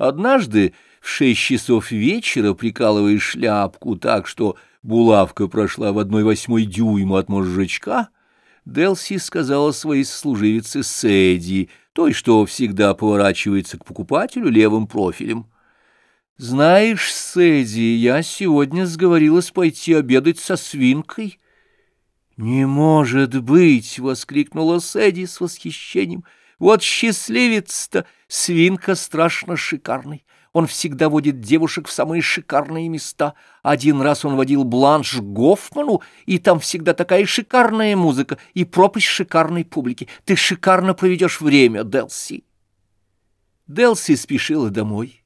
Однажды в шесть часов вечера, прикалывая шляпку так, что булавка прошла в одной восьмой дюйма от мозжечка, Делси сказала своей служивице Сэдди, той, что всегда поворачивается к покупателю левым профилем. «Знаешь, Сэдди, я сегодня сговорилась пойти обедать со свинкой». «Не может быть!» — воскликнула Сэдди с восхищением. «Вот счастливец-то! Свинка страшно шикарный. Он всегда водит девушек в самые шикарные места. Один раз он водил Бланш Гофману, и там всегда такая шикарная музыка и пропасть шикарной публики. Ты шикарно проведешь время, Делси. Делси спешила домой.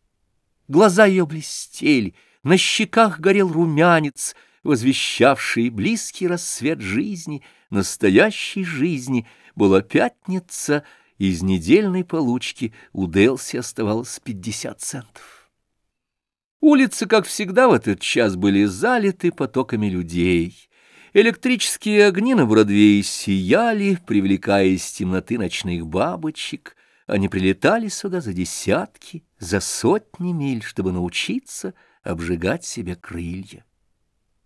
Глаза ее блестели, на щеках горел румянец, возвещавший близкий рассвет жизни, настоящей жизни. Была пятница — из недельной получки у Делси оставалось пятьдесят центов. Улицы, как всегда, в этот час были залиты потоками людей. Электрические огни на Бродвее сияли, привлекая из темноты ночных бабочек. Они прилетали сюда за десятки, за сотни миль, чтобы научиться обжигать себе крылья.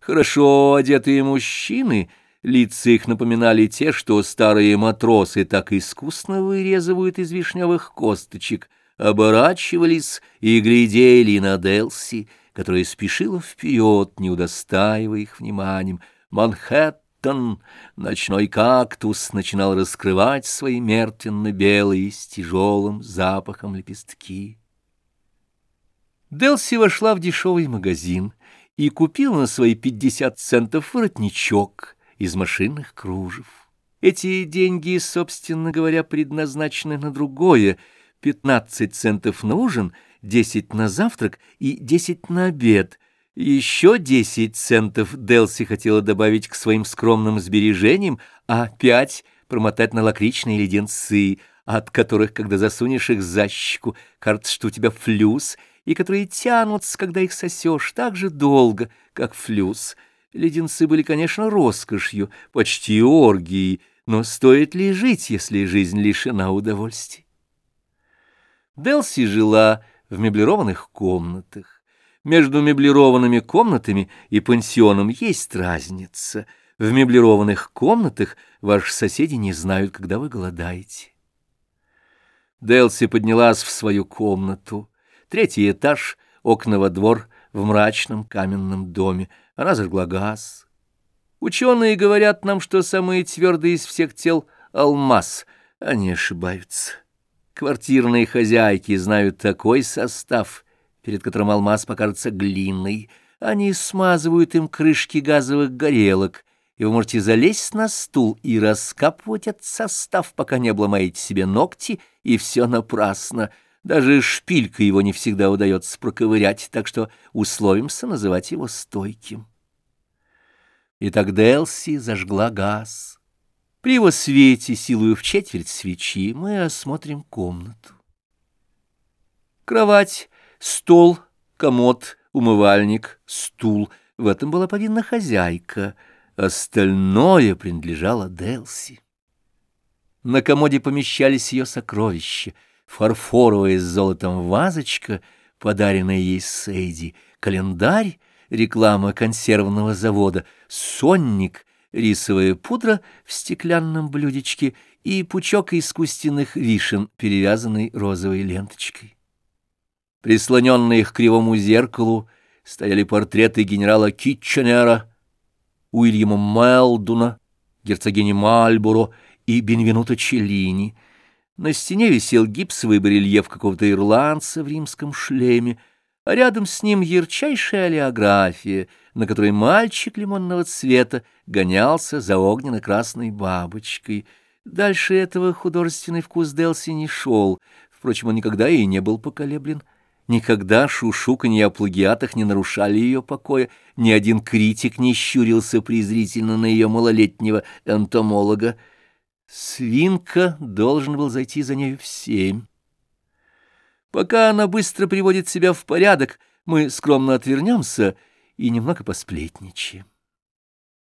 Хорошо одетые мужчины — Лица их напоминали те, что старые матросы так искусно вырезывают из вишневых косточек, оборачивались и глядели на Делси, которая спешила вперед, не удостаивая их вниманием. Манхэттен, ночной кактус, начинал раскрывать свои мертвенно-белые с тяжелым запахом лепестки. Делси вошла в дешевый магазин и купила на свои пятьдесят центов воротничок — из машинных кружев. Эти деньги, собственно говоря, предназначены на другое. 15 центов на ужин, 10 на завтрак и 10 на обед. Еще 10 центов Делси хотела добавить к своим скромным сбережениям, а 5 промотать на лакричные леденцы, от которых, когда засунешь их за щеку, кажется, что у тебя флюс, и которые тянутся, когда их сосешь, так же долго, как флюс — Леденцы были, конечно, роскошью, почти оргией, но стоит ли жить, если жизнь лишена удовольствий? Делси жила в меблированных комнатах. Между меблированными комнатами и пансионом есть разница. В меблированных комнатах ваши соседи не знают, когда вы голодаете. Делси поднялась в свою комнату. Третий этаж, окна во двор в мрачном каменном доме — она зажгла газ. Ученые говорят нам, что самый твердый из всех тел — алмаз. Они ошибаются. Квартирные хозяйки знают такой состав, перед которым алмаз покажется глиной. Они смазывают им крышки газовых горелок, и вы можете залезть на стул и раскапывать этот состав, пока не обломаете себе ногти, и все напрасно. Даже шпилькой его не всегда удается проковырять, так что условимся называть его стойким. И тогда Элси зажгла газ. При его свете, силою в четверть свечи, мы осмотрим комнату. Кровать, стол, комод, умывальник, стул — в этом была повинна хозяйка. Остальное принадлежало Делси. На комоде помещались ее сокровища — фарфоровая с золотом вазочка, подаренная ей Сейди, календарь, реклама консервного завода, сонник, рисовая пудра в стеклянном блюдечке и пучок искусственных вишен, перевязанный розовой ленточкой. Прислоненные к кривому зеркалу стояли портреты генерала Китченера, Уильяма Мелдуна, герцогини Мальборо и Бенвенуто Челлини — на стене висел гипсовый барельеф какого-то ирландца в римском шлеме, а рядом с ним ярчайшая олеография, на которой мальчик лимонного цвета гонялся за огненно-красной бабочкой. Дальше этого художественный вкус Делси не шел, впрочем, он никогда и не был поколеблен. Никогда шушуканье о плагиатах не нарушали ее покоя, ни один критик не щурился презрительно на ее малолетнего энтомолога. Свинка должен был зайти за нею в семь. Пока она быстро приводит себя в порядок, мы скромно отвернемся и немного посплетничаем.